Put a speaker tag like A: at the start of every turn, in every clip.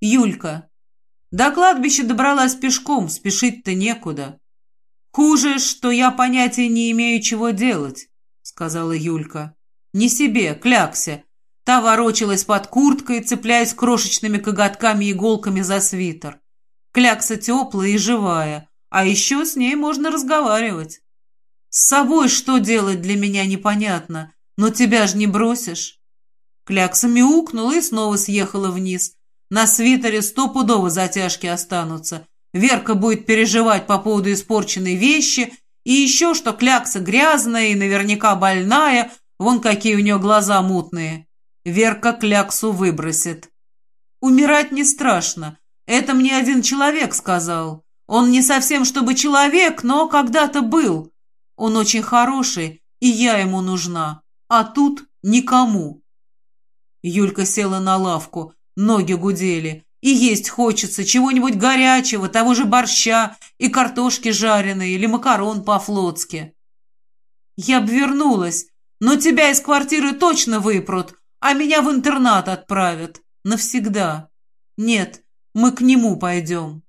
A: Юлька. До кладбища добралась пешком, спешить-то некуда. Хуже, что я понятия не имею, чего делать, сказала Юлька. Не себе, клякся. Та ворочалась под курткой, цепляясь крошечными коготками и иголками за свитер. Клякса теплая и живая, а еще с ней можно разговаривать. С собой что делать для меня непонятно, но тебя ж не бросишь. Клякса мяукнула и снова съехала вниз. На свитере стопудово затяжки останутся. Верка будет переживать по поводу испорченной вещи, и еще что Клякса грязная и наверняка больная, вон какие у нее глаза мутные. Верка Кляксу выбросит. Умирать не страшно. Это мне один человек сказал. Он не совсем чтобы человек, но когда-то был. Он очень хороший, и я ему нужна. А тут никому. Юлька села на лавку, ноги гудели. И есть хочется чего-нибудь горячего, того же борща и картошки жареной или макарон по-флотски. Я б вернулась, но тебя из квартиры точно выпрут, а меня в интернат отправят. Навсегда. Нет, мы к нему пойдем.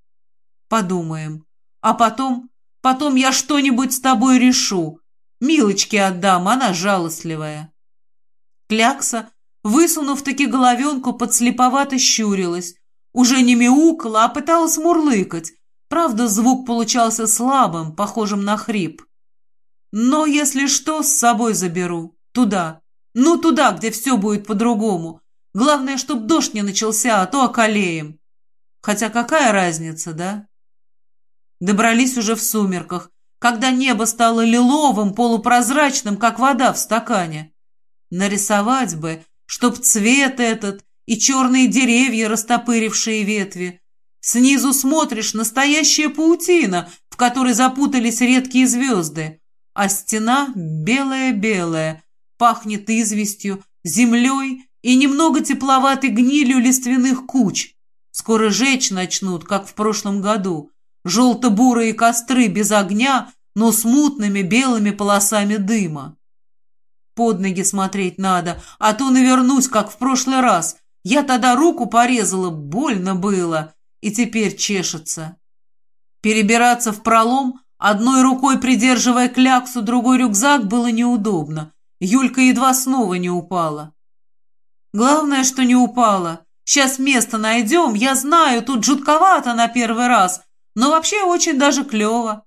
A: Подумаем. А потом, потом я что-нибудь с тобой решу. Милочке отдам, она жалостливая. Клякса, высунув таки головенку, подслеповато щурилась. Уже не мяукала, а пыталась мурлыкать. Правда, звук получался слабым, похожим на хрип. Но, если что, с собой заберу. Туда. Ну, туда, где все будет по-другому. Главное, чтоб дождь не начался, а то околеем. Хотя какая разница, да? Добрались уже в сумерках, когда небо стало лиловым, полупрозрачным, как вода в стакане. Нарисовать бы, чтоб цвет этот и черные деревья, растопырившие ветви. Снизу смотришь настоящая паутина, в которой запутались редкие звезды, а стена белая-белая, пахнет известью, землей и немного тепловатой гнилью лиственных куч. Скоро жечь начнут, как в прошлом году. Желто-бурые костры без огня, но с мутными белыми полосами дыма. Под ноги смотреть надо, а то навернусь, как в прошлый раз. Я тогда руку порезала, больно было, и теперь чешется. Перебираться в пролом, одной рукой придерживая кляксу, другой рюкзак, было неудобно. Юлька едва снова не упала. Главное, что не упала. Сейчас место найдем, я знаю, тут жутковато на первый раз, но вообще очень даже клево.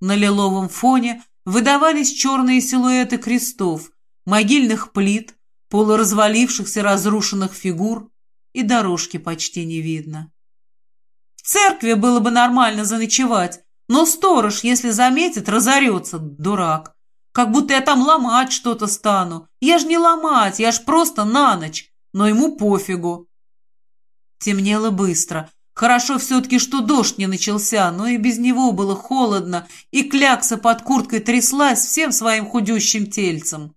A: На лиловом фоне выдавались черные силуэты крестов, могильных плит, полуразвалившихся разрушенных фигур, и дорожки почти не видно. В церкви было бы нормально заночевать, но сторож, если заметит, разорется, дурак. Как будто я там ломать что-то стану. Я ж не ломать, я ж просто на ночь. Но ему пофигу. Темнело быстро. Хорошо все-таки, что дождь не начался, но и без него было холодно, и клякса под курткой тряслась всем своим худющим тельцем.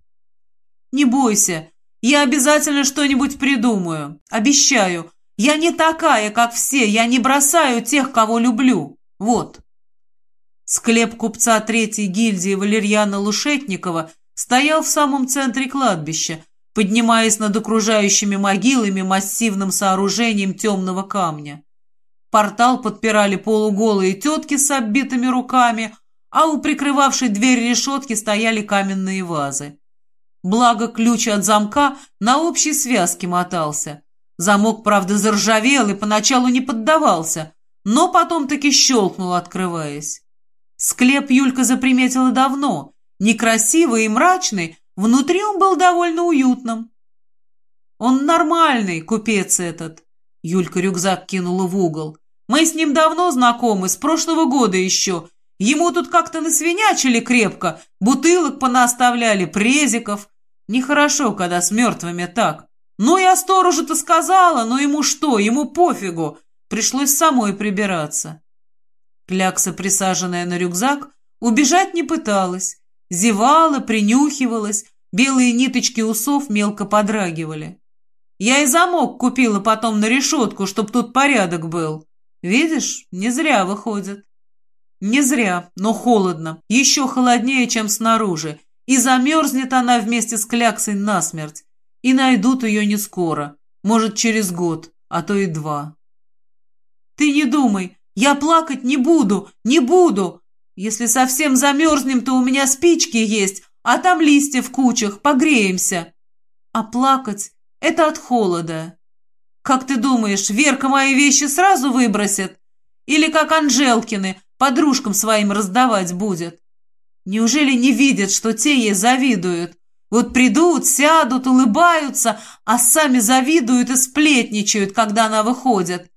A: «Не бойся, я обязательно что-нибудь придумаю. Обещаю. Я не такая, как все, я не бросаю тех, кого люблю. Вот». Склеп купца третьей гильдии Валерьяна Лушетникова стоял в самом центре кладбища, поднимаясь над окружающими могилами массивным сооружением темного камня. Портал подпирали полуголые тетки с оббитыми руками, а у прикрывавшей дверь решетки стояли каменные вазы. Благо ключ от замка на общей связке мотался. Замок, правда, заржавел и поначалу не поддавался, но потом таки щелкнул, открываясь. Склеп Юлька заприметила давно. Некрасивый и мрачный, внутри он был довольно уютным. «Он нормальный, купец этот», — Юлька рюкзак кинула в угол. «Мы с ним давно знакомы, с прошлого года еще. Ему тут как-то насвинячили крепко, бутылок понаставляли, презиков. Нехорошо, когда с мертвыми так. Ну, я сторожу-то сказала, но ему что, ему пофигу. Пришлось самой прибираться». Клякса, присаженная на рюкзак, убежать не пыталась. Зевала, принюхивалась, белые ниточки усов мелко подрагивали. Я и замок купила потом на решетку, чтоб тут порядок был. Видишь, не зря выходит. Не зря, но холодно, еще холоднее, чем снаружи, и замерзнет она вместе с кляксой насмерть. И найдут ее не скоро, может, через год, а то и два. Ты не думай, я плакать не буду, не буду. Если совсем замерзнем, то у меня спички есть, а там листья в кучах, погреемся. А плакать — это от холода. Как ты думаешь, Верка мои вещи сразу выбросит? Или как Анжелкины, подружкам своим раздавать будет? Неужели не видят, что те ей завидуют? Вот придут, сядут, улыбаются, а сами завидуют и сплетничают, когда она выходит.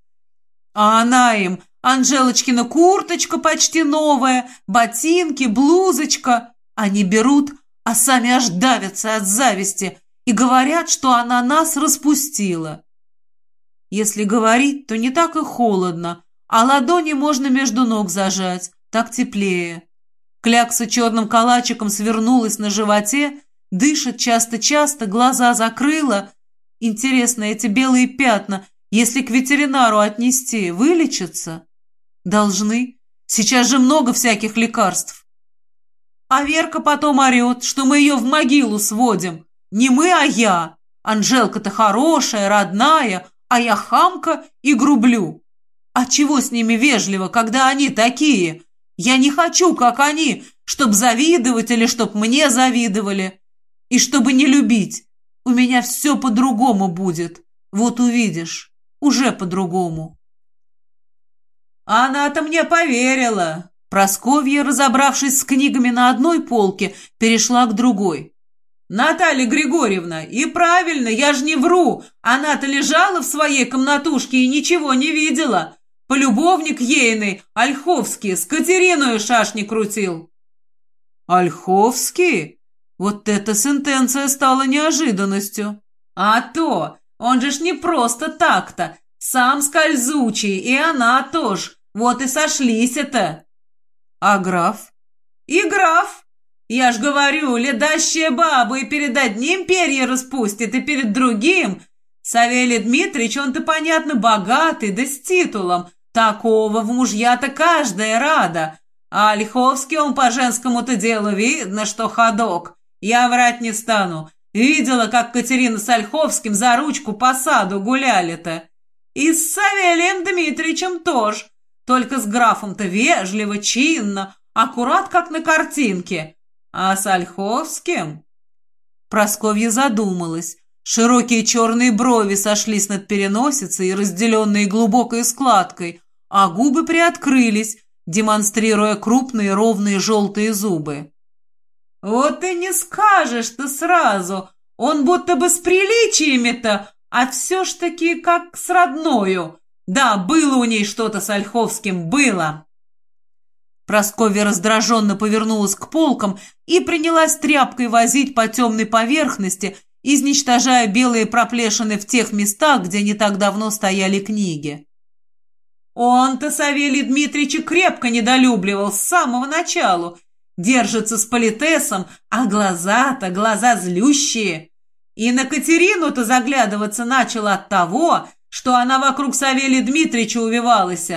A: А она им, Анжелочкина курточка почти новая, ботинки, блузочка. Они берут, а сами аж давятся от зависти и говорят, что она нас распустила. Если говорить, то не так и холодно, а ладони можно между ног зажать, так теплее. Клякса черным калачиком свернулась на животе Дышит часто-часто, глаза закрыла. Интересно, эти белые пятна, если к ветеринару отнести, вылечатся? Должны. Сейчас же много всяких лекарств. А Верка потом орет, что мы ее в могилу сводим. Не мы, а я. Анжелка-то хорошая, родная, а я хамка и грублю. А чего с ними вежливо, когда они такие? Я не хочу, как они, чтоб завидовать или чтоб мне завидовали. И чтобы не любить, у меня все по-другому будет. Вот увидишь, уже по-другому. Она-то мне поверила. Просковья, разобравшись с книгами на одной полке, перешла к другой. «Наталья Григорьевна, и правильно, я же не вру. Она-то лежала в своей комнатушке и ничего не видела. Полюбовник ейный, Ольховский, с Катериной шашни крутил». «Ольховский?» Вот эта сентенция стала неожиданностью. А то, он же ж не просто так-то, сам скользучий, и она тоже. Вот и сошлись это. А граф? И граф. Я ж говорю, ледащая баба и перед одним перья распустит, и перед другим. Савелий Дмитриевич, он-то, понятно, богатый, да с титулом. Такого в мужья-то каждая рада. А Ольховский он по женскому-то делу видно, что ходок. Я врать не стану. Видела, как Катерина с Ольховским за ручку по саду гуляли-то. И с Савелием Дмитриевичем тоже. Только с графом-то вежливо, чинно, аккурат, как на картинке. А с Ольховским... Просковья задумалась. Широкие черные брови сошлись над переносицей, разделенные глубокой складкой, а губы приоткрылись, демонстрируя крупные ровные желтые зубы. «Вот и не скажешь ты сразу. Он будто бы с приличиями-то, а все ж таки как с родною. Да, было у ней что-то с Ольховским, было». Прасковья раздраженно повернулась к полкам и принялась тряпкой возить по темной поверхности, изничтожая белые проплешины в тех местах, где не так давно стояли книги. Он-то Савелий Дмитриевича крепко недолюбливал с самого начала Держится с политесом, а глаза-то глаза злющие. И на Катерину-то заглядываться начал от того, что она вокруг Савелия Дмитриевича увивалась.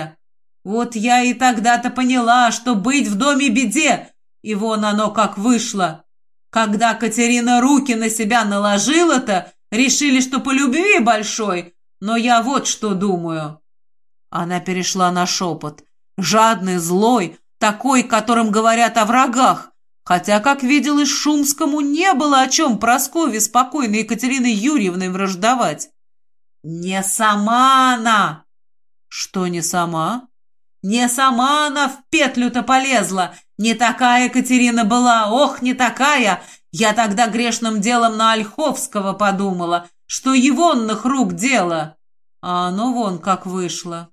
A: Вот я и тогда-то поняла, что быть в доме беде, и вон оно как вышло. Когда Катерина руки на себя наложила-то, решили, что по любви большой, но я вот что думаю. Она перешла на шепот. Жадный, злой, такой, которым говорят о врагах, хотя, как виделось Шумскому, не было о чем Прасковье спокойной Екатерины Юрьевны враждовать. «Не сама она!» «Что не сама?» «Не сама она в петлю-то полезла! Не такая Екатерина была, ох, не такая! Я тогда грешным делом на Ольховского подумала, что егонных рук дело!» А оно вон как вышло.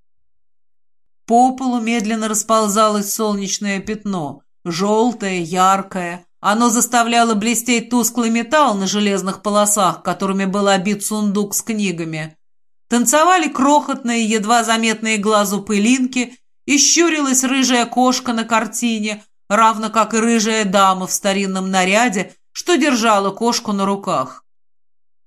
A: По полу медленно расползалось солнечное пятно, желтое, яркое. Оно заставляло блестеть тусклый металл на железных полосах, которыми был обит сундук с книгами. Танцевали крохотные, едва заметные глазу пылинки, и щурилась рыжая кошка на картине, равно как и рыжая дама в старинном наряде, что держала кошку на руках.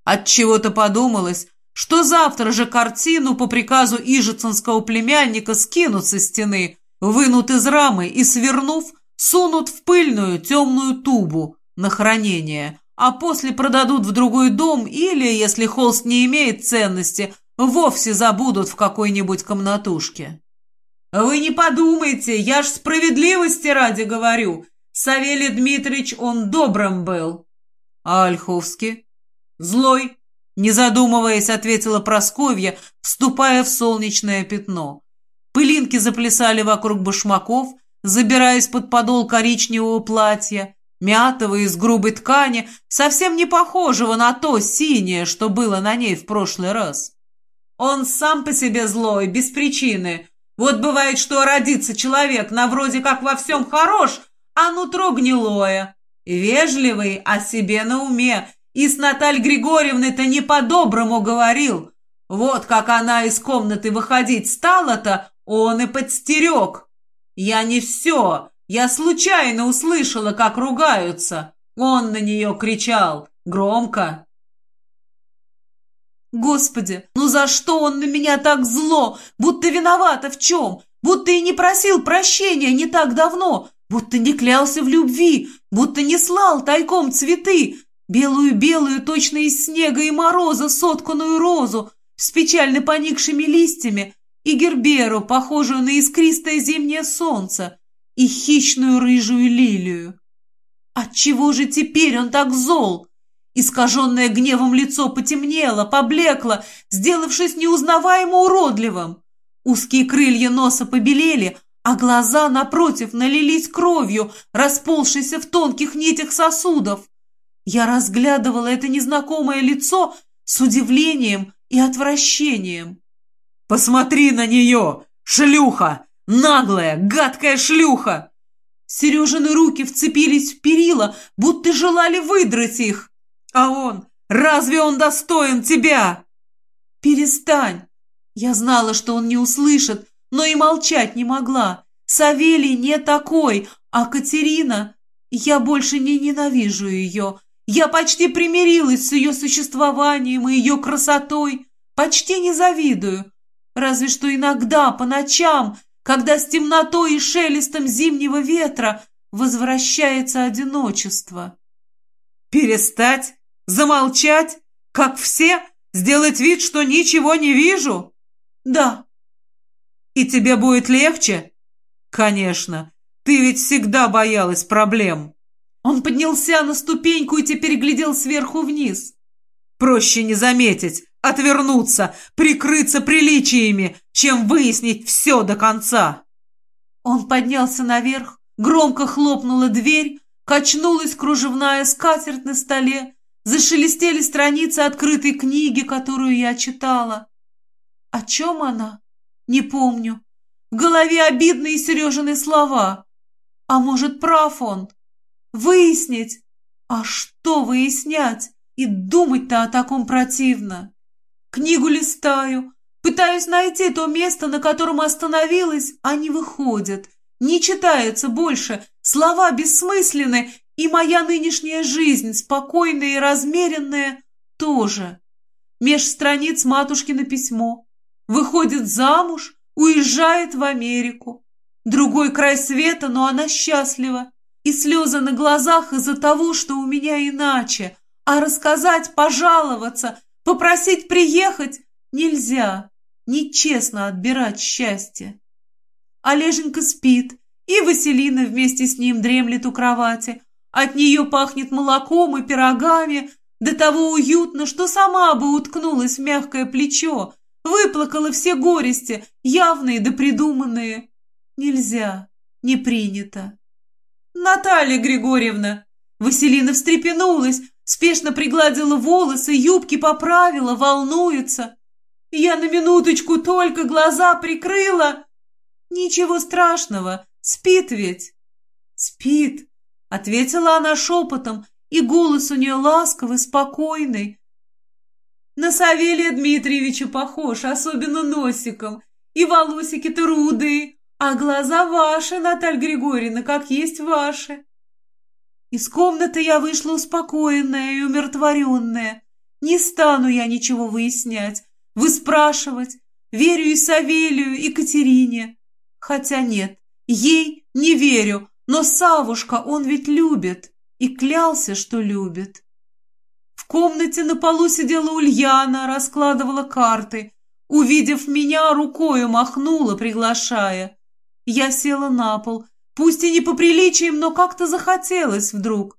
A: От чего то подумалось, что завтра же картину по приказу ижицинского племянника скинут со стены, вынут из рамы и, свернув, сунут в пыльную темную тубу на хранение, а после продадут в другой дом или, если холст не имеет ценности, вовсе забудут в какой-нибудь комнатушке. Вы не подумайте, я ж справедливости ради говорю. Савелий Дмитриевич, он добрым был. А Ольховский? Злой, не задумываясь, ответила Просковья, вступая в солнечное пятно. Пылинки заплясали вокруг башмаков, забираясь под подол коричневого платья, мятого из грубой ткани, совсем не похожего на то синее, что было на ней в прошлый раз. Он сам по себе злой, без причины. Вот бывает, что родится человек на вроде как во всем хорош, а нутро гнилое. Вежливый, о себе на уме. И с Натальей Григорьевной-то не по-доброму говорил. Вот как она из комнаты выходить стала-то, он и подстерег. Я не все, я случайно услышала, как ругаются. Он на нее кричал, громко. Господи, ну за что он на меня так зло? Будто виновата в чем? Будто и не просил прощения не так давно, будто не клялся в любви, будто не слал тайком цветы, белую-белую, точно из снега и мороза сотканную розу с печально поникшими листьями и герберу, похожую на искристое зимнее солнце, и хищную рыжую лилию. Отчего же теперь он так зол? Искаженное гневом лицо потемнело, поблекло, сделавшись неузнаваемо уродливым. Узкие крылья носа побелели, а глаза, напротив, налились кровью, расползшейся в тонких нитях сосудов. Я разглядывала это незнакомое лицо с удивлением и отвращением. «Посмотри на нее! Шлюха! Наглая, гадкая шлюха!» Сережины руки вцепились в перила, будто желали выдрать их. А он, разве он достоин тебя? Перестань. Я знала, что он не услышит, но и молчать не могла. Савелий не такой, а Катерина... Я больше не ненавижу ее. Я почти примирилась с ее существованием и ее красотой. Почти не завидую. Разве что иногда, по ночам, когда с темнотой и шелестом зимнего ветра возвращается одиночество. Перестать? Замолчать? Как все? Сделать вид, что ничего не вижу? Да. И тебе будет легче? Конечно. Ты ведь всегда боялась проблем. Он поднялся на ступеньку и теперь глядел сверху вниз. Проще не заметить, отвернуться, прикрыться приличиями, чем выяснить все до конца. Он поднялся наверх, громко хлопнула дверь, качнулась кружевная скатерть на столе, зашелестели страницы открытой книги, которую я читала. О чем она? Не помню. В голове обидные Сережины слова. А может, прав он? Выяснить? А что выяснять? И думать-то о таком противно. Книгу листаю, пытаюсь найти то место, на котором остановилась, а не выходит. Не читается больше, слова бессмысленны, и моя нынешняя жизнь, спокойная и размеренная, тоже. Меж страниц матушкино письмо. Выходит замуж, уезжает в Америку. Другой край света, но она счастлива. И слезы на глазах из-за того, что у меня иначе. А рассказать, пожаловаться, попросить приехать нельзя. Нечестно отбирать счастье. Олеженька спит, и Василина вместе с ним дремлет у кровати, от нее пахнет молоком и пирогами, до того уютно, что сама бы уткнулась в мягкое плечо, выплакала все горести, явные да придуманные. Нельзя, не принято. Наталья Григорьевна! Василина встрепенулась, спешно пригладила волосы, юбки поправила, волнуется. Я на минуточку только глаза прикрыла. Ничего страшного, спит ведь. Спит, — ответила она шепотом, и голос у нее ласковый, спокойный. На Савелия Дмитриевича похож, особенно носиком, и волосики-то рудые, а глаза ваши, Наталья Григорьевна, как есть ваши. Из комнаты я вышла успокоенная и умиротворенная. Не стану я ничего выяснять, выспрашивать. Верю и Савелию, и Катерине. Хотя нет, ей не верю, но Савушка он ведь любит и клялся, что любит. В комнате на полу сидела Ульяна, раскладывала карты. Увидев меня, рукою махнула, приглашая. Я села на пол, пусть и не по приличиям, но как-то захотелось вдруг.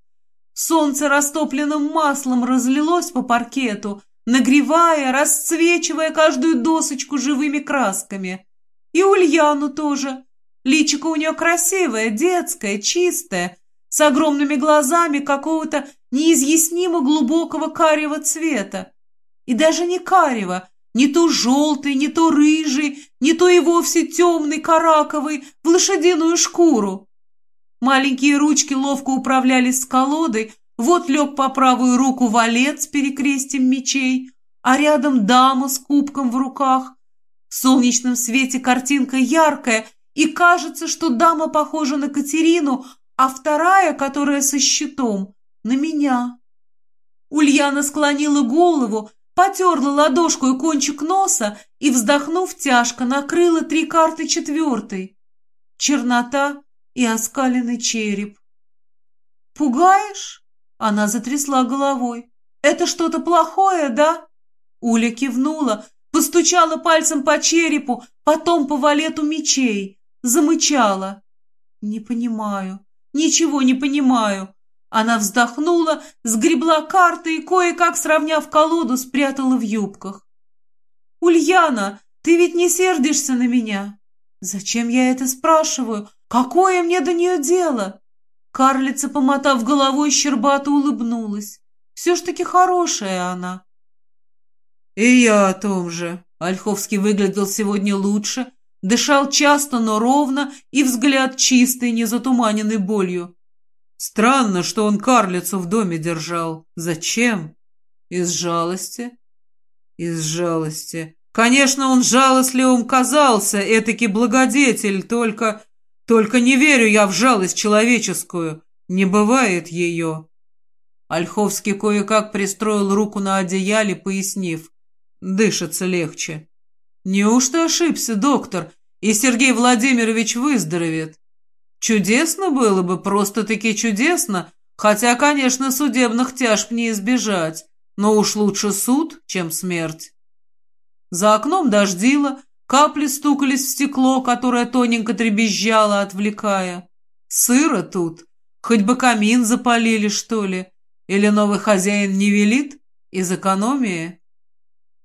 A: Солнце растопленным маслом разлилось по паркету, нагревая, расцвечивая каждую досочку живыми красками. И Ульяну тоже. Личико у нее красивое, детское, чистое, с огромными глазами какого-то неизъяснимо глубокого карего цвета. И даже не карего, не то желтый, не то рыжий, не то и вовсе темный, караковый, в лошадиную шкуру. Маленькие ручки ловко управлялись с колодой, вот лег по правую руку валет с перекрестием мечей, а рядом дама с кубком в руках. В солнечном свете картинка яркая, и кажется, что дама похожа на Катерину, а вторая, которая со щитом, на меня. Ульяна склонила голову, потерла ладошку и кончик носа и, вздохнув тяжко, накрыла три карты четвертой. Чернота и оскаленный череп. «Пугаешь?» Она затрясла головой. «Это что-то плохое, да?» Уля кивнула, постучала пальцем по черепу, потом по валету мечей, замычала. «Не понимаю. Ничего не понимаю. Она вздохнула, сгребла карты и, кое-как сравняв колоду, спрятала в юбках. «Ульяна, ты ведь не сердишься на меня?» «Зачем я это спрашиваю? Какое мне до нее дело?» Карлица, помотав головой, щербато улыбнулась. «Все ж таки хорошая она».
B: «И я о том же». Ольховский выглядел сегодня лучше, Дышал часто, но ровно, и взгляд чистый, не затуманенный болью. Странно, что он карлицу в доме держал. Зачем? Из жалости? Из жалости. Конечно, он жалостливым казался, этакий благодетель, только... Только не верю я в жалость человеческую. Не бывает ее. Ольховский кое-как пристроил руку на одеяле, пояснив. Дышится легче. Неужто ошибся, доктор, и Сергей Владимирович выздоровеет? Чудесно было бы, просто-таки чудесно, хотя, конечно, судебных тяжб не избежать, но уж лучше суд, чем смерть. За окном дождило, капли стукались в стекло, которое тоненько требезжало, отвлекая. Сыро тут, хоть бы камин запалили, что ли, или новый хозяин не велит из экономии.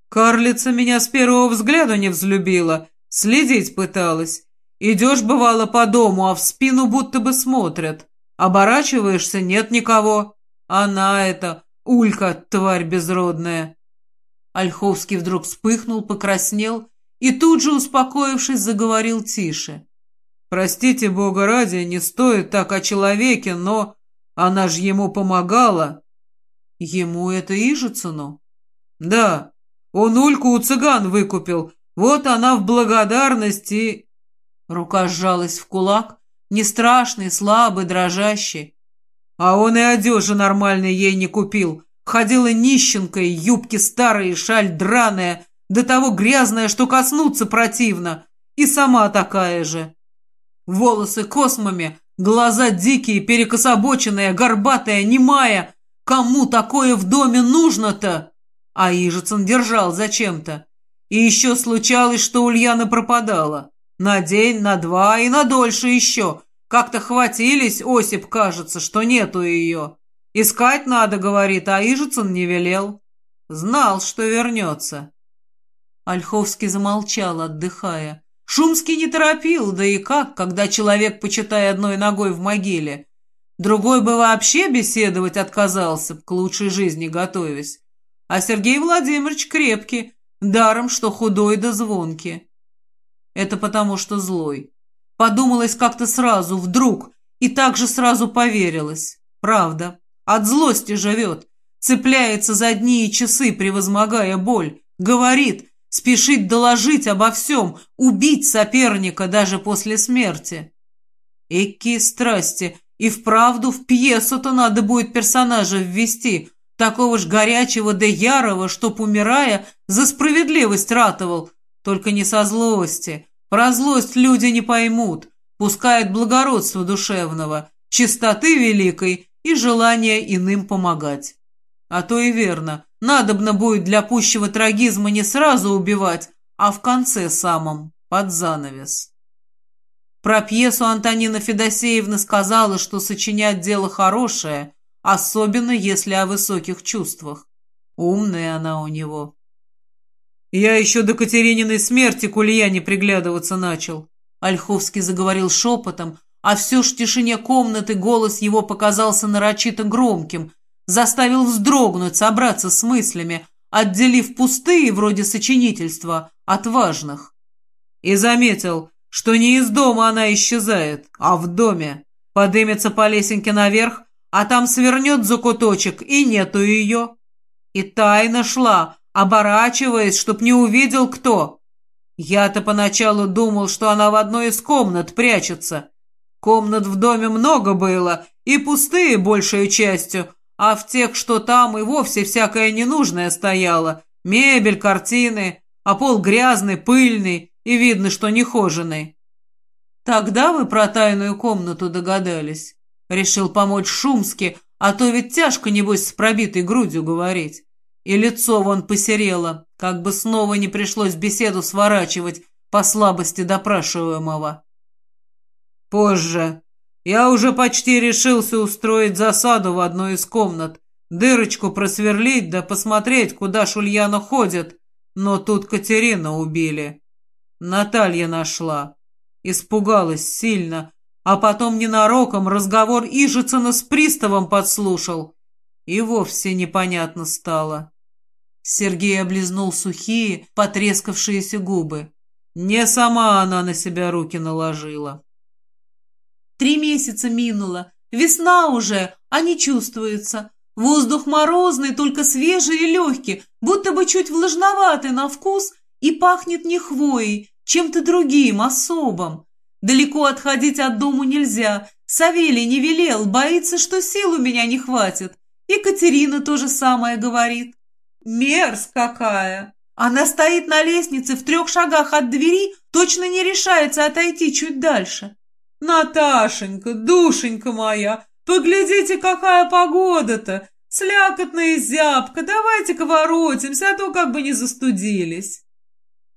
B: Карлица меня с первого взгляда не взлюбила, следить пыталась. Идешь, бывало, по дому, а в спину будто бы смотрят. Оборачиваешься, нет никого. Она это, Улька, тварь безродная. Ольховский вдруг вспыхнул, покраснел и тут же, успокоившись, заговорил тише. «Простите, Бога ради, не стоит так о человеке, но она же ему помогала». «Ему это Ижицыну?» «Да, он Ульку у цыган выкупил. Вот она в благодарности...» Рука сжалась в кулак, не страшный, слабый, дрожащий. А он и одежи нормальной ей не купил. Ходила нищенкой, юбки старые, шаль драная, до того грязная, что коснуться противно. И сама такая же. Волосы космами, глаза дикие, перекособоченные, горбатая, немая. Кому такое в доме нужно-то? А Ижицын держал зачем-то. И еще случалось, что Ульяна пропадала. На день, на два и на дольше еще. Как-то хватились, Осип, кажется, что нету ее. Искать надо, говорит, а Ижицын не велел. Знал, что вернется. Ольховский замолчал, отдыхая. Шумский не торопил, да и как, когда человек, почитая одной ногой в могиле. Другой бы вообще беседовать отказался, к лучшей жизни готовясь. А Сергей Владимирович крепкий, даром, что худой да звонкий. Это потому, что злой. Подумалось как-то сразу, вдруг, и так же сразу поверилось. Правда, от злости живет, цепляется за дни и часы, превозмогая боль, говорит, спешит доложить обо всем, убить соперника даже после смерти. Эки страсти, и вправду в пьесу-то надо будет персонажа ввести, Такого ж горячего да ярого, чтоб, умирая, за справедливость ратовал. Только не со злости. Про злость люди не поймут. Пускает благородство душевного, чистоты великой и желание иным помогать. А то и верно, надобно будет для пущего трагизма не сразу убивать, а в конце самом, под занавес.
A: Про пьесу Антонина Федосеевна сказала, что сочинять дело хорошее, особенно если о высоких чувствах. Умная она у него.
B: Я еще до Катерининой смерти к Ульяне приглядываться начал.
A: Ольховский заговорил шепотом, а все ж в тишине комнаты голос его показался нарочито громким, заставил вздрогнуть, собраться с мыслями, отделив пустые, вроде сочинительства, от важных.
B: И заметил, что не из дома она исчезает, а в доме. Подымется по лесенке наверх, а там свернет за куточек, и нету ее. И тайно шла, оборачиваясь, чтоб не увидел кто. Я-то поначалу думал, что она в одной из комнат прячется. Комнат в доме много было, и пустые большей частью, а в тех, что там, и вовсе всякое ненужное стояло. Мебель, картины, а пол грязный, пыльный, и видно, что нехоженный.
A: Тогда вы про тайную комнату догадались. Решил помочь Шумски, а то ведь тяжко, небось, с пробитой грудью говорить. И лицо вон посерело, как бы снова не пришлось беседу сворачивать по слабости допрашиваемого.
B: Позже. Я уже почти решился устроить засаду в одной из комнат, дырочку просверлить да посмотреть, куда Шульяна ходит, но тут Катерина убили. Наталья нашла. Испугалась сильно, а потом ненароком разговор Ижицына с приставом подслушал. И вовсе непонятно стало.
A: Сергей облизнул сухие, потрескавшиеся губы.
B: Не сама она на себя руки наложила.
C: Три месяца минуло, весна уже, а не чувствуется. Воздух морозный, только свежий и легкий, будто бы чуть влажноватый на вкус и пахнет не хвоей, чем-то другим, особым. Далеко отходить от дому нельзя. Савелий не велел, боится, что сил у меня не хватит. Екатерина то же самое говорит. Мерз какая! Она стоит на лестнице в трех шагах от двери, точно не решается отойти чуть дальше. «Наташенька, душенька моя, поглядите, какая погода-то! Слякотная зябка, давайте-ка воротимся, а то как бы не застудились!»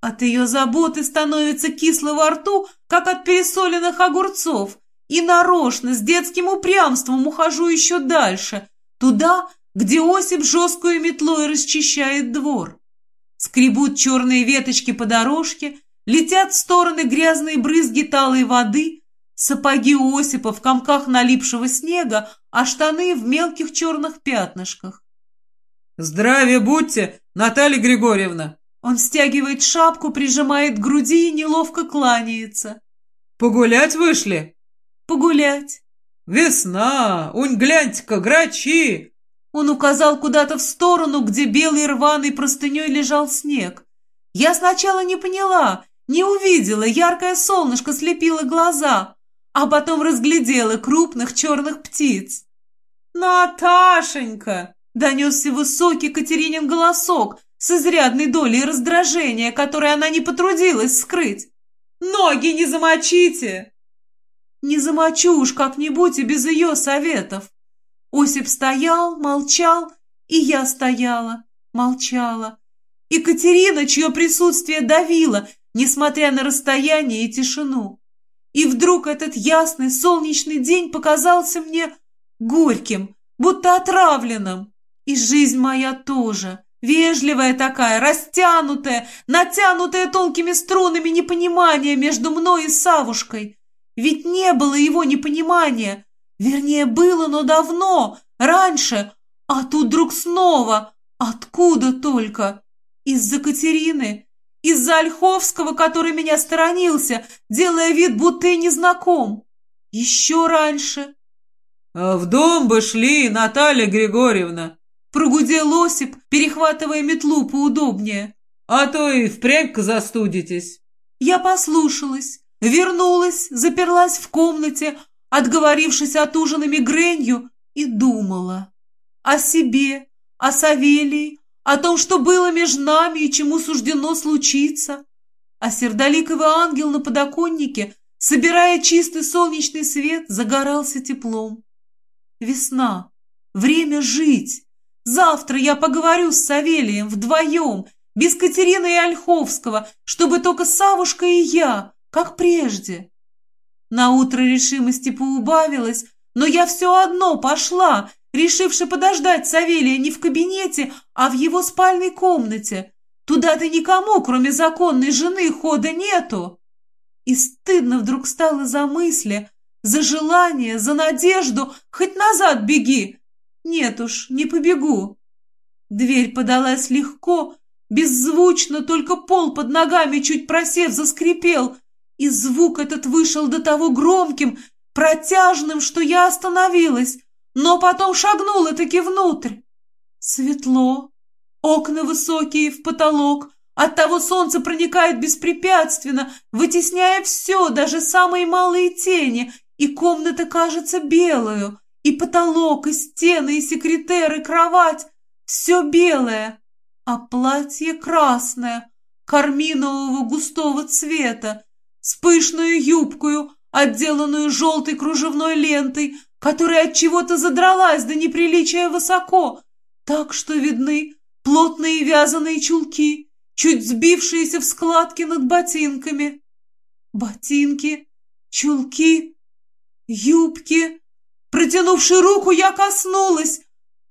C: От ее заботы становится кисло во рту, как от пересоленных огурцов, и нарочно, с детским упрямством ухожу еще дальше, туда, где Осип жесткую метлой расчищает двор. Скребут черные веточки по дорожке, летят в стороны грязные брызги талой воды, сапоги у Осипа в комках налипшего снега, а штаны в мелких черных пятнышках.
B: «Здравия будьте, Наталья Григорьевна!»
C: Он стягивает шапку, прижимает к груди и неловко кланяется.
B: «Погулять вышли?»
C: «Погулять».
B: «Весна! Унь, гляньте-ка, грачи!»
C: Он указал куда-то в сторону, где белой рваной простыней лежал снег. Я сначала не поняла, не увидела, яркое солнышко слепило глаза, а потом разглядела крупных черных птиц. «Наташенька!» — донесся высокий Катеринин голосок, с изрядной долей раздражения, которое она не потрудилась скрыть. «Ноги не замочите!» «Не замочу уж как-нибудь и без ее советов». Осип стоял, молчал, и я стояла, молчала. И Катерина, чье присутствие давило, несмотря на расстояние и тишину. И вдруг этот ясный солнечный день показался мне горьким, будто отравленным. И жизнь моя тоже. Вежливая такая, растянутая, натянутая тонкими струнами непонимания между мной и Савушкой. Ведь не было его непонимания. Вернее, было, но давно, раньше. А тут вдруг снова. Откуда только? Из-за Катерины. Из-за Ольховского, который меня сторонился, делая вид, будто и не знаком. Еще раньше.
B: «А в дом бы шли, Наталья Григорьевна!»
C: Прогудел Осип, перехватывая метлу поудобнее.
B: «А то и впрямь застудитесь».
C: Я послушалась, вернулась, заперлась в комнате, отговорившись от ужина мигренью, и думала. О себе, о Савелии, о том, что было между нами и чему суждено случиться. А сердоликовый ангел на подоконнике, собирая чистый солнечный свет, загорался теплом. Весна, время жить. Завтра я поговорю с Савелием вдвоем, без Катерины и Ольховского, чтобы только Савушка и я, как прежде. На утро решимости поубавилась, но я все одно пошла, решивши подождать Савелия не в кабинете, а в его спальной комнате. Туда-то никому, кроме законной жены, хода нету. И стыдно вдруг стало за мысли, за желание, за надежду, хоть назад беги. Нет уж, не побегу. Дверь подалась легко, беззвучно, только пол под ногами, чуть просев, заскрипел, и звук этот вышел до того громким, протяжным, что я остановилась, но потом шагнула-таки внутрь. Светло, окна высокие в потолок, оттого солнце проникает беспрепятственно, вытесняя все, даже самые малые тени, и комната кажется белую, и потолок, и стены, и секретеры, и кровать — все белое, а платье красное, карминового густого цвета, с пышную юбкою, отделанную желтой кружевной лентой, которая от чего-то задралась до неприличия высоко, так что видны плотные вязаные чулки, чуть сбившиеся в складки над ботинками. Ботинки, чулки, юбки. Протянувши руку, я коснулась.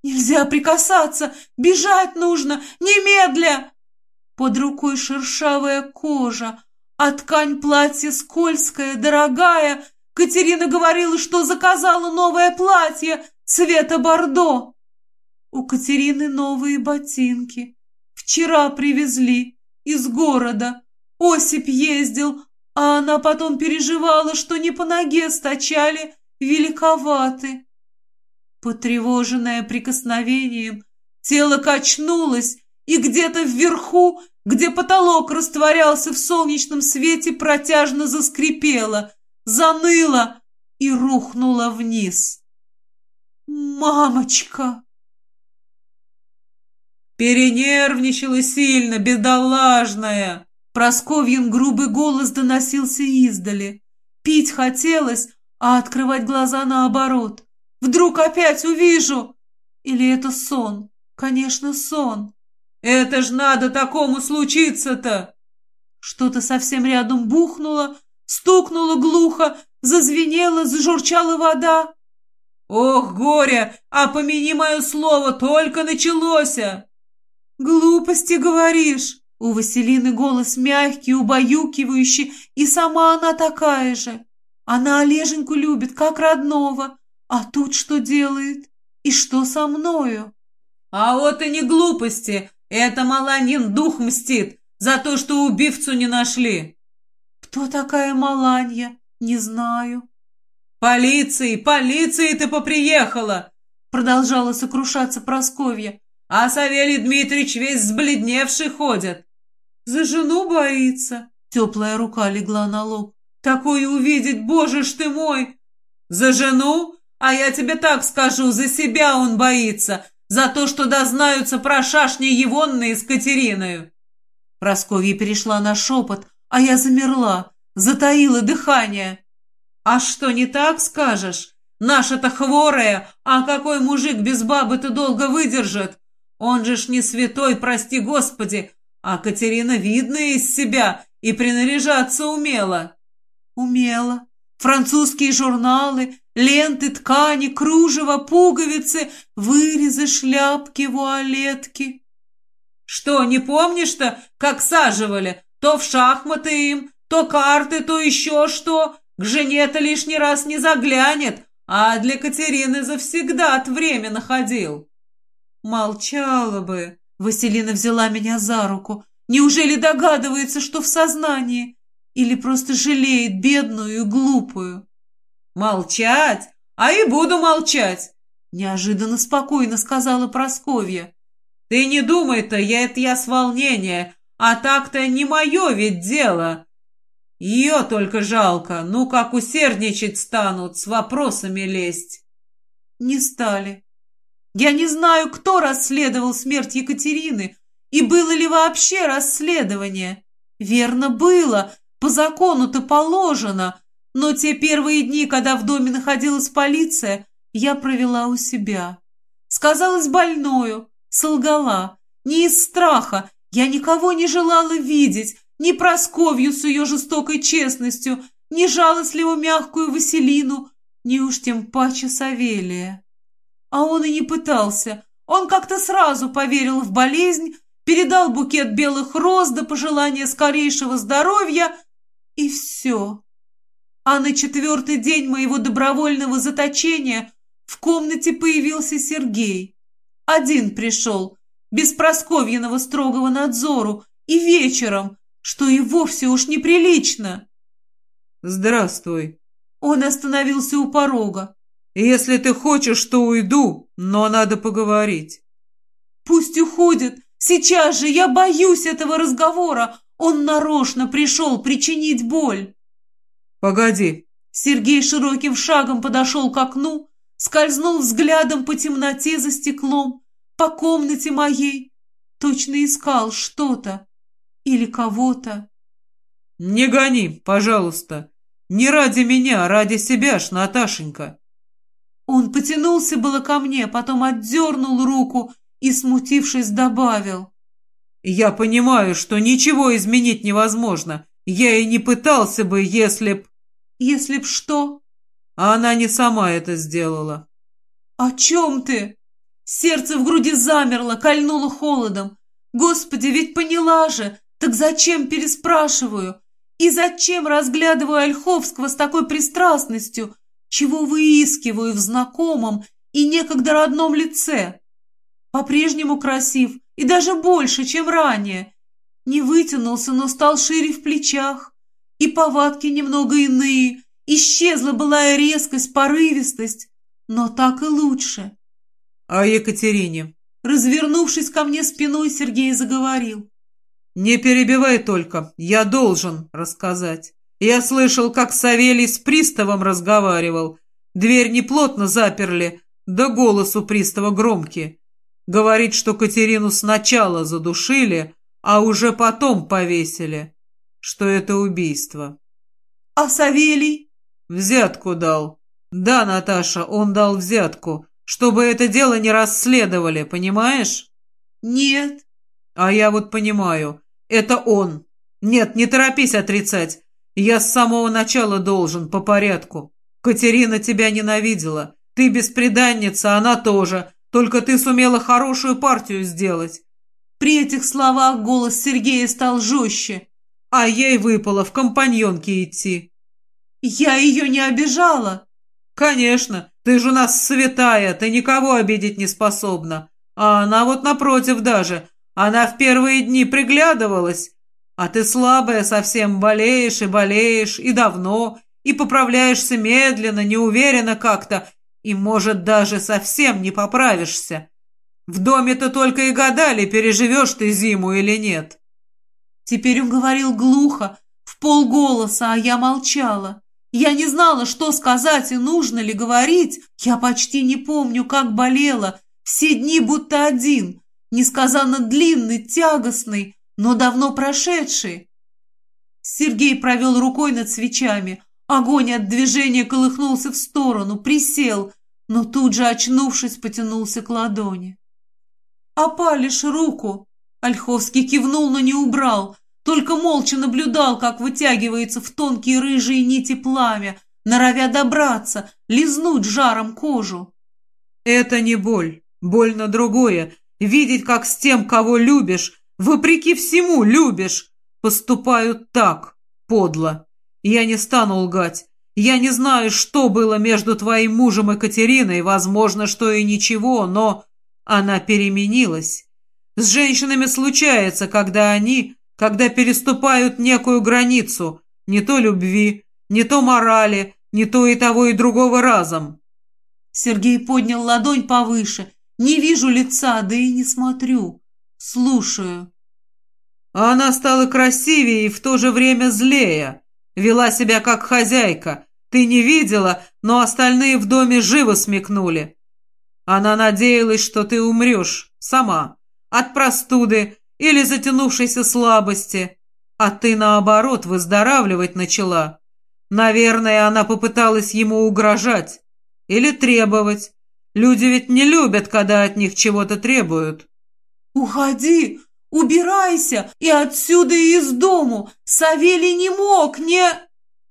C: Нельзя прикасаться, бежать нужно, немедля. Под рукой шершавая кожа, а ткань платья скользкая, дорогая. Катерина говорила, что заказала новое платье цвета бордо. У Катерины новые ботинки. Вчера привезли из города. Осип ездил, а она потом переживала, что не по ноге стачали, великоваты. Потревоженное прикосновением, тело качнулось, и где-то вверху где потолок растворялся в солнечном свете, протяжно заскрипело, заныло и рухнуло вниз. «Мамочка!»
B: Перенервничала сильно, бедолажная.
C: Просковьин грубый голос доносился издали. Пить хотелось, а открывать глаза наоборот. Вдруг опять увижу. Или это сон? Конечно, сон.
B: Это ж надо такому случиться-то!»
C: Что-то совсем рядом бухнуло, стукнуло глухо, зазвенело, зажурчала вода.
B: «Ох, горе! А помяни мое слово, только началося!»
C: «Глупости говоришь!» У Василины голос мягкий, убаюкивающий, и сама она такая же. Она Олеженьку любит, как родного. А тут что делает? И что со мною?
B: А вот и не глупости, это Маланин дух мстит за то, что убивцу не нашли.
C: Кто такая Маланья? Не знаю.
B: Полиции, полиции ты поприехала, продолжала сокрушаться Просковья. А Савелий Дмитриевич весь сбледневший ходит.
C: За жену боится. Теплая рука легла на лоб.
B: Такое увидеть, боже ж ты мой! За жену? А я тебе так скажу, за себя он боится, за то, что дознаются про шашни Егонные с Катериною.
C: Просковья перешла на шепот, а я замерла, затаила дыхание.
B: А что, не так скажешь? Наша-то хворая, а какой мужик без бабы-то долго выдержит? Он же ж не святой, прости господи, а Катерина видная из себя и принаряжаться умела.
C: Умела. Французские журналы, ленты, ткани, кружево, пуговицы, вырезы, шляпки, вуалетки.
B: Что, не помнишь-то, как саживали? То в шахматы им, то карты, то еще что. К жене-то лишний раз не заглянет, а для Катерины завсегда от время находил.
C: Молчала бы. Василина взяла меня за руку. Неужели догадывается, что в сознании? Или просто жалеет бедную и глупую?
B: Молчать? А и буду молчать,
C: неожиданно спокойно сказала Просковья.
B: Ты не думай-то, я это я с волнения, а так-то не мое ведь дело. Ее только жалко, ну как усердничать станут, с вопросами лезть.
C: Не стали. Я не знаю, кто расследовал смерть Екатерины, и было ли вообще расследование. Верно, было, по закону-то положено, но те первые дни, когда в доме находилась полиция, я провела у себя. Сказалась больною, солгала. Не из страха, я никого не желала видеть, ни Просковью с ее жестокой честностью, ни жалостливо мягкую Василину, ни уж тем паче Савелия. А он и не пытался. Он как-то сразу поверил в болезнь, передал букет белых роз до пожелания скорейшего здоровья, и все. А на четвертый день моего добровольного заточения в комнате появился Сергей. Один пришел, без Просковьиного строгого надзору, и вечером, что и вовсе уж неприлично.
B: «Здравствуй».
C: Он остановился у порога.
B: «Если ты хочешь, то уйду, но надо поговорить».
C: «Пусть уходит. Сейчас же я боюсь этого разговора. Он нарочно пришел причинить боль».
B: «Погоди».
C: Сергей широким шагом подошел к окну, скользнул взглядом по темноте за стеклом, по комнате моей. Точно искал что-то или кого-то.
B: «Не гони, пожалуйста. Не ради меня, а ради себя ж, Наташенька».
C: Он потянулся было ко мне, потом отдернул руку и, смутившись, добавил.
B: «Я понимаю, что ничего изменить невозможно. Я и не пытался бы, если б...»
C: «Если б что?»
B: А она не сама это сделала.
C: «О чем ты?» Сердце в груди замерло, кольнуло холодом. «Господи, ведь поняла же! Так зачем переспрашиваю? И зачем разглядываю Ольховского с такой пристрастностью? Чего выискиваю в знакомом и некогда родном лице? По-прежнему красив и даже больше, чем ранее. Не вытянулся, но стал шире в плечах. И повадки немного иные. Исчезла былая резкость, порывистость. Но так и лучше.
B: А Екатерине?
C: Развернувшись ко мне спиной, Сергей заговорил.
B: «Не перебивай только, я должен рассказать. Я слышал, как Савелий с приставом разговаривал. Дверь неплотно заперли, да голос у пристава громкий. Говорит, что Катерину сначала задушили, а уже потом повесили, что это убийство».
C: «А Савелий?»
B: «Взятку дал. Да, Наташа, он дал взятку, чтобы это дело не расследовали, понимаешь?»
C: «Нет».
B: «А я вот понимаю». Это он. Нет, не торопись отрицать. Я с самого начала должен, по порядку. Катерина тебя ненавидела. Ты беспреданница, она тоже. Только ты сумела хорошую партию сделать.
C: При этих словах голос Сергея стал жестче.
B: А ей выпало в компаньонке идти.
C: Я ее не обижала.
B: Конечно, ты же у нас святая, ты никого обидеть не способна. А она вот напротив даже, она в первые дни приглядывалась, а ты слабая совсем, болеешь и болеешь, и давно, и поправляешься медленно, неуверенно как-то, и, может, даже совсем не поправишься. В доме-то только и гадали, переживешь ты зиму или нет.
C: Теперь он говорил глухо, в полголоса, а я молчала. Я не знала, что сказать и нужно ли говорить. Я почти не помню, как болела. Все дни будто один несказанно длинный, тягостный, но давно прошедший. Сергей провел рукой над свечами. Огонь от движения колыхнулся в сторону, присел, но тут же, очнувшись, потянулся к ладони. «Опалишь руку!» Ольховский кивнул, но не убрал, только молча наблюдал, как вытягивается в тонкие рыжие нити пламя, норовя добраться, лизнуть жаром кожу.
B: «Это не боль, больно другое, Видеть, как с тем, кого любишь, вопреки всему любишь, поступают так, подло. Я не стану лгать. Я не знаю, что было между твоим мужем и Катериной, возможно, что и ничего, но она переменилась. С женщинами случается, когда они, когда переступают некую границу, не то любви, не то морали, не то и того и другого разом.
C: Сергей поднял ладонь повыше, не вижу лица, да и не смотрю. Слушаю.
B: Она стала красивее и в то же время злее. Вела себя как хозяйка. Ты не видела, но остальные в доме живо смекнули. Она надеялась, что ты умрешь сама. От простуды или затянувшейся слабости. А ты, наоборот, выздоравливать начала. Наверное, она попыталась ему угрожать. Или требовать. Люди ведь не любят, когда от них чего-то требуют.
C: Уходи, убирайся и отсюда и из дому. Савелий не мог, не...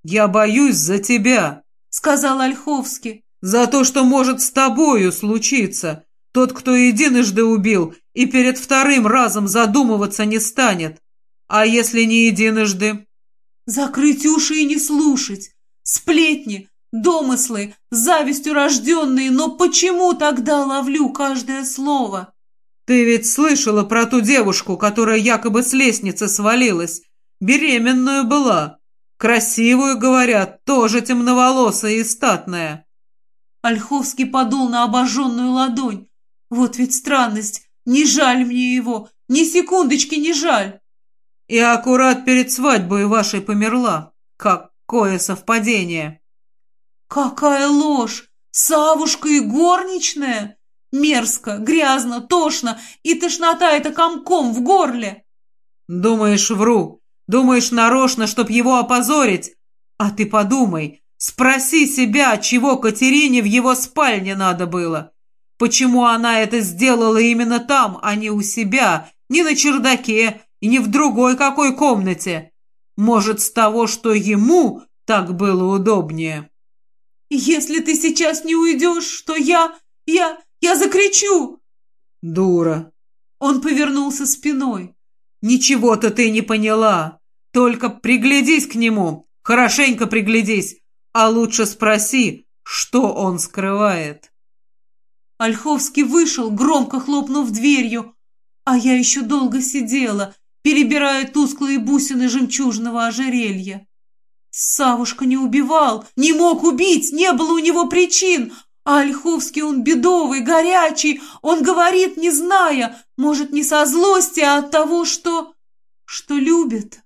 B: «Я боюсь за тебя», —
C: сказал Ольховский.
B: «За то, что может с тобою случиться. Тот, кто единожды убил, и перед вторым разом задумываться не станет. А если не единожды?»
C: «Закрыть уши и не слушать. Сплетни, домыслы, завистью рожденные, но почему тогда ловлю каждое слово?»
B: «Ты ведь слышала про ту девушку, которая якобы с лестницы свалилась? Беременную была. Красивую, говорят, тоже темноволосая и статная».
C: Ольховский подул на обожженную ладонь. «Вот ведь странность. Не жаль мне его. Ни секундочки не жаль».
B: «И аккурат перед свадьбой вашей померла. Какое совпадение!»
C: «Какая ложь! Савушка и горничная!» Мерзко, грязно, тошно, и тошнота это комком в горле.
B: Думаешь, вру? Думаешь, нарочно, чтоб его опозорить? А ты подумай, спроси себя, чего Катерине в его спальне надо было. Почему она это сделала именно там, а не у себя, не на чердаке и не в другой какой комнате? Может, с того, что ему так было удобнее?
C: Если ты сейчас не уйдешь, то я... я... Я закричу!»
B: «Дура!»
C: Он повернулся спиной.
B: «Ничего-то ты не поняла. Только приглядись к нему, хорошенько приглядись, а лучше спроси, что он скрывает».
C: Ольховский вышел, громко хлопнув дверью, а я еще долго сидела, перебирая тусклые бусины жемчужного ожерелья. Савушка не убивал, не мог убить, не было у него причин, а Ольховский он бедовый, горячий, он говорит, не зная, может, не со злости, а от того, что... что любит.